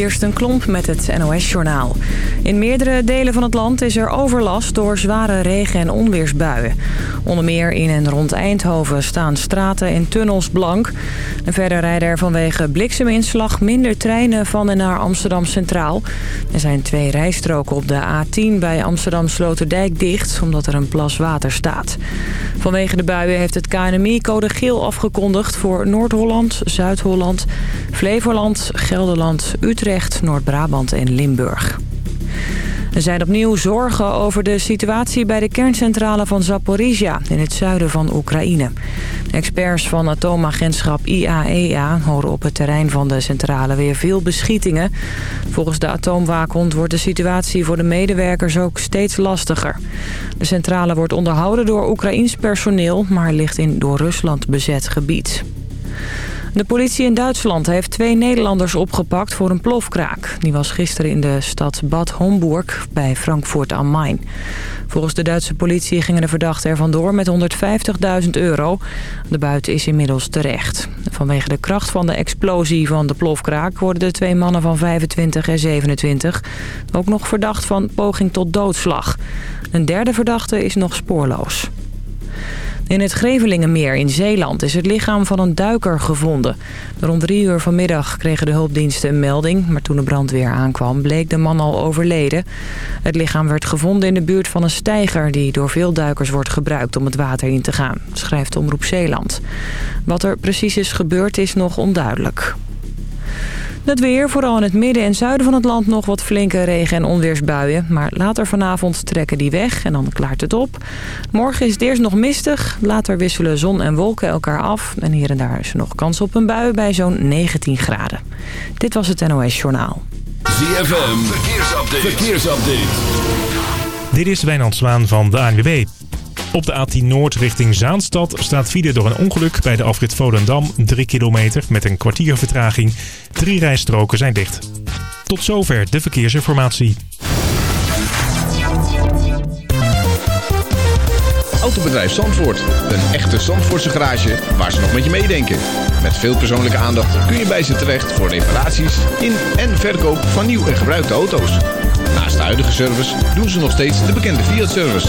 Kirsten Klomp met het NOS-journaal. In meerdere delen van het land is er overlast door zware regen- en onweersbuien. Onder meer in en rond Eindhoven staan straten en tunnels blank. En verder rijden er vanwege blikseminslag minder treinen van en naar Amsterdam Centraal. Er zijn twee rijstroken op de A10 bij Amsterdam Sloterdijk dicht... omdat er een plas water staat. Vanwege de buien heeft het KNMI code geel afgekondigd... voor Noord-Holland, Zuid-Holland, Flevoland, Gelderland, Utrecht, Noord-Brabant en Limburg. Er zijn opnieuw zorgen over de situatie bij de kerncentrale van Zaporizhia in het zuiden van Oekraïne. Experts van atoomagentschap IAEA e horen op het terrein van de centrale weer veel beschietingen. Volgens de atoomwaakhond wordt de situatie voor de medewerkers ook steeds lastiger. De centrale wordt onderhouden door Oekraïns personeel, maar ligt in door Rusland bezet gebied. De politie in Duitsland heeft twee Nederlanders opgepakt voor een plofkraak. Die was gisteren in de stad Bad Homburg bij Frankfurt am Main. Volgens de Duitse politie gingen de verdachten er vandoor met 150.000 euro. De buiten is inmiddels terecht. Vanwege de kracht van de explosie van de plofkraak... worden de twee mannen van 25 en 27 ook nog verdacht van poging tot doodslag. Een derde verdachte is nog spoorloos. In het Grevelingenmeer in Zeeland is het lichaam van een duiker gevonden. Rond drie uur vanmiddag kregen de hulpdiensten een melding... maar toen de brandweer aankwam bleek de man al overleden. Het lichaam werd gevonden in de buurt van een steiger... die door veel duikers wordt gebruikt om het water in te gaan, schrijft Omroep Zeeland. Wat er precies is gebeurd is nog onduidelijk. Het weer, vooral in het midden en zuiden van het land nog wat flinke regen- en onweersbuien. Maar later vanavond trekken die weg en dan klaart het op. Morgen is het eerst nog mistig. Later wisselen zon en wolken elkaar af. En hier en daar is er nog kans op een bui bij zo'n 19 graden. Dit was het NOS Journaal. ZFM, verkeersupdate. verkeersupdate. Dit is Wijnand Zwaan van de ANWB. Op de A10 Noord richting Zaanstad staat file door een ongeluk bij de afrit Volendam 3 kilometer met een kwartier vertraging. Drie rijstroken zijn dicht. Tot zover de verkeersinformatie. Autobedrijf Zandvoort. Een echte Zandvoortse garage waar ze nog met je meedenken. Met veel persoonlijke aandacht kun je bij ze terecht voor reparaties in en verkoop van nieuw en gebruikte auto's. Naast de huidige service doen ze nog steeds de bekende Fiat-service.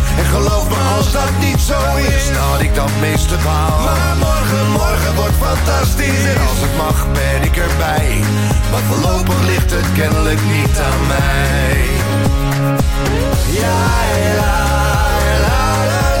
En geloof me als dat niet zo is, dat ik dat meeste baal. Maar morgen, morgen wordt fantastisch. En als het mag ben ik erbij. Maar voorlopig ligt het kennelijk niet aan mij. Ja, la, la, la, la.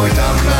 nooit aan mij.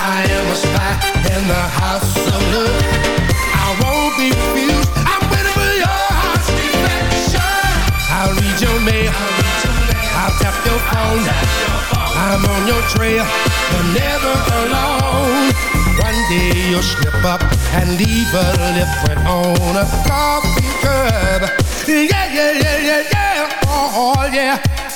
I am a spy in the house of love. I won't be. I'm waiting for your heart's. I read your mail. I tap your phone. I'm on your trail. You're never alone. One day you'll slip up and leave a on a coffee. Yeah, yeah, yeah, yeah, yeah. Oh, oh yeah.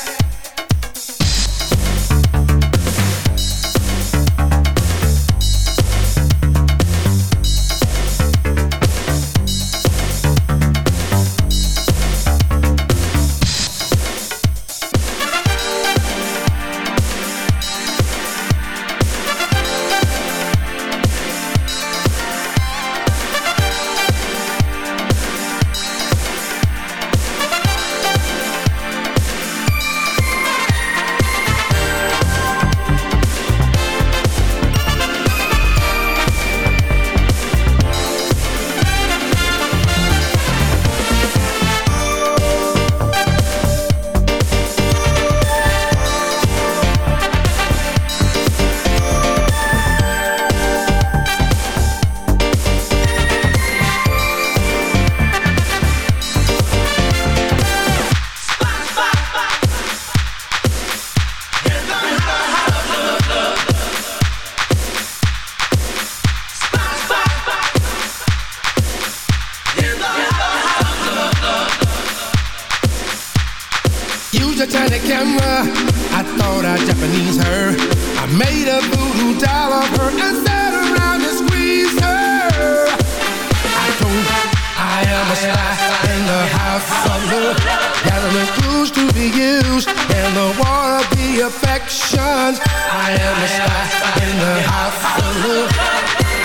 affections I am a spy in the house. Of love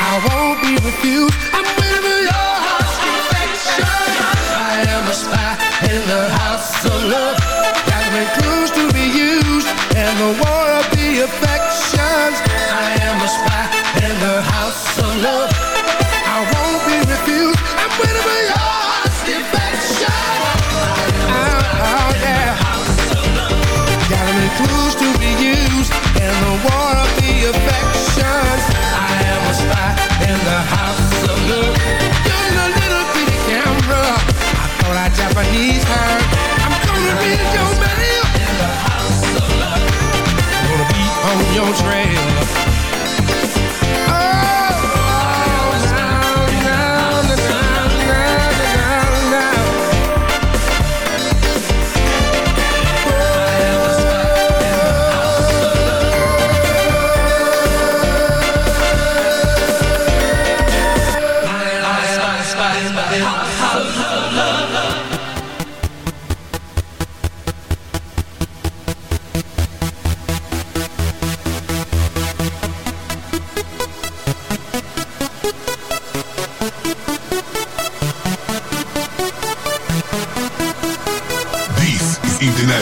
I won't be refused.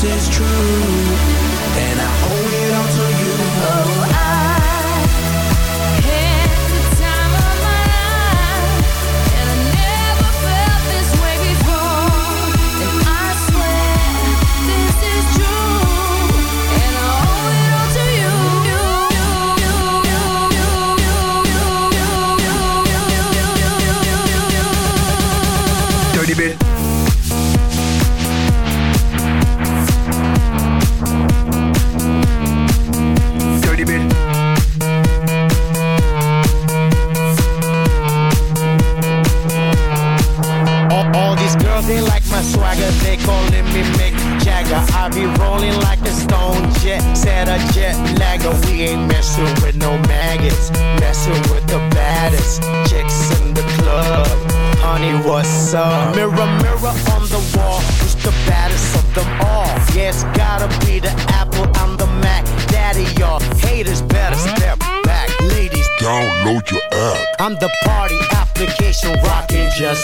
this is true.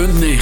Bündnis.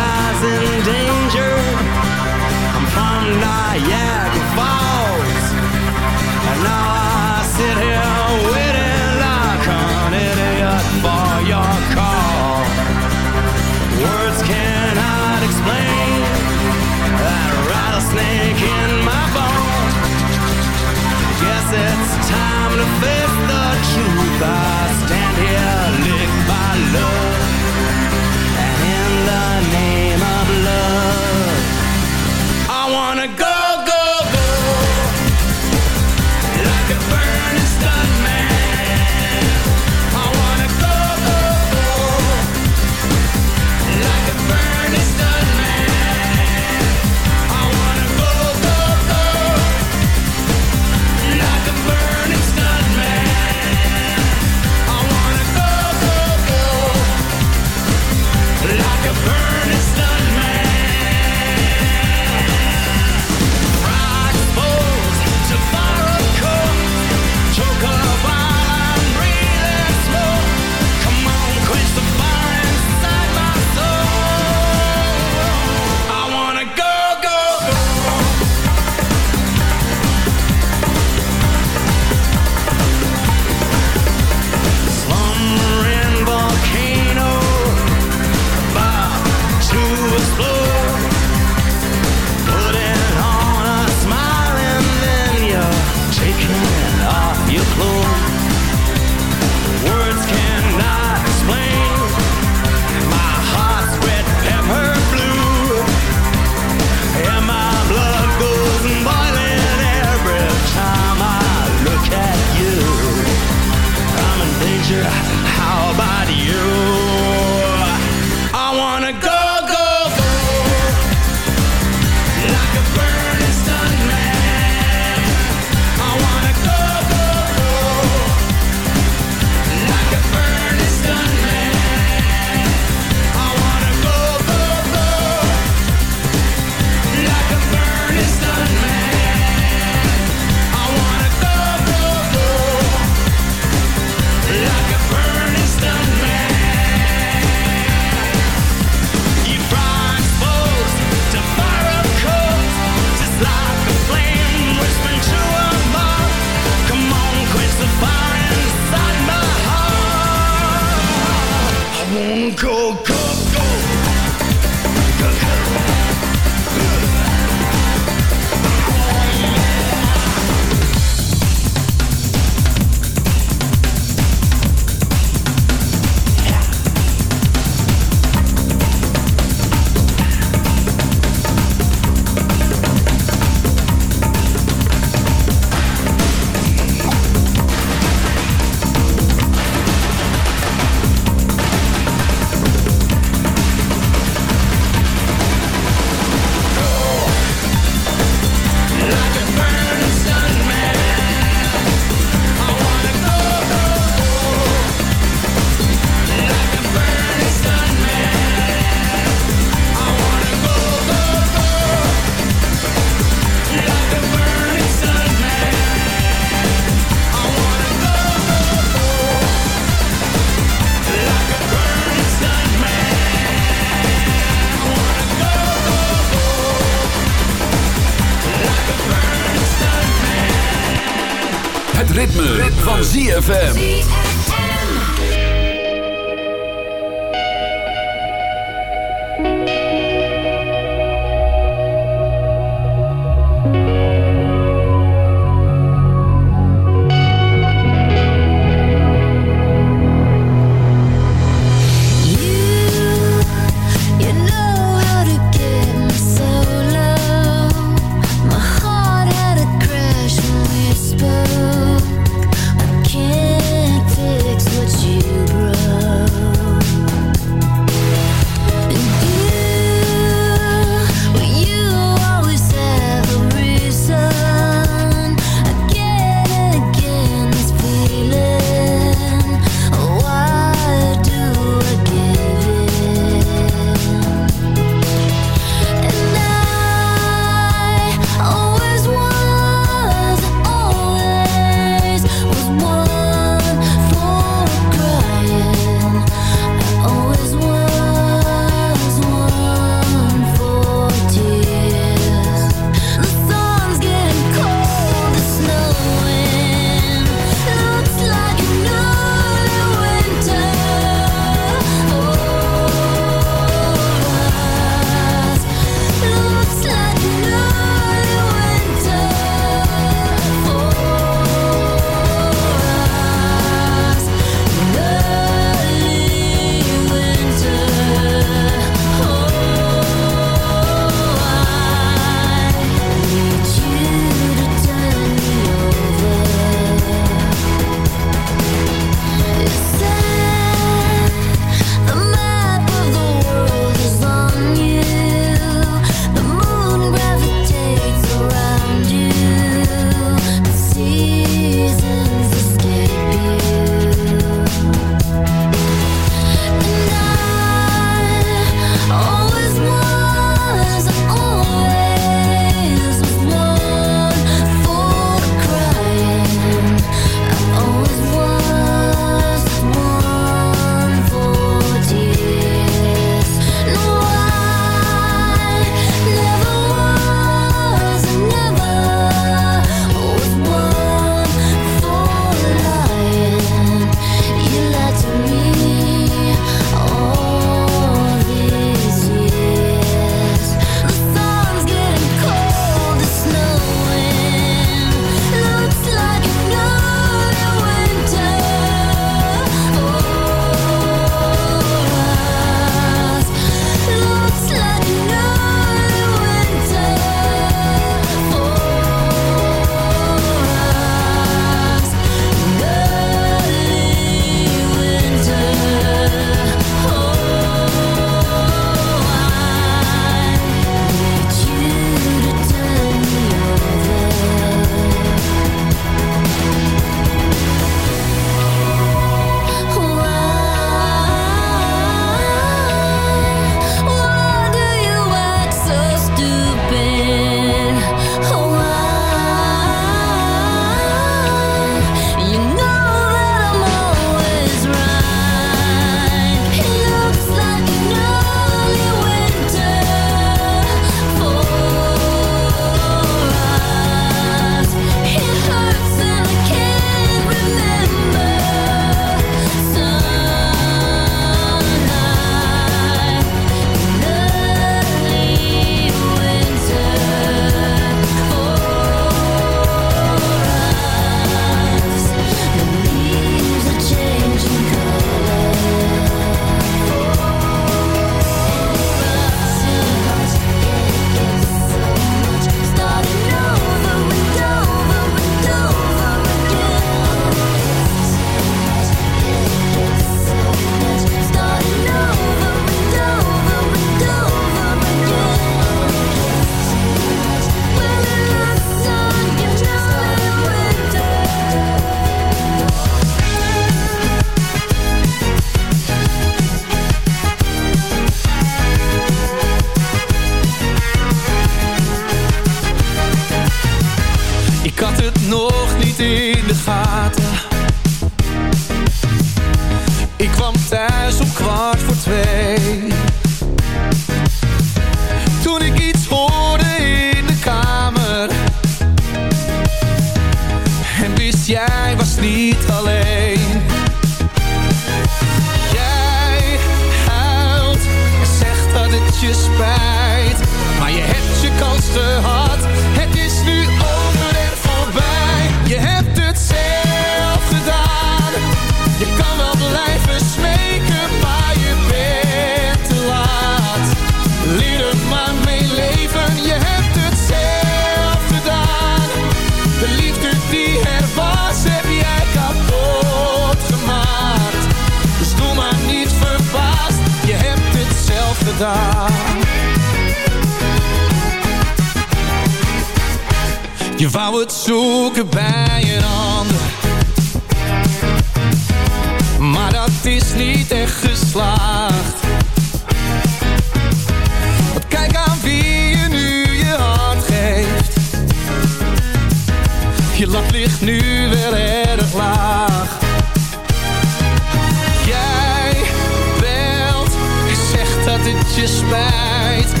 je spijt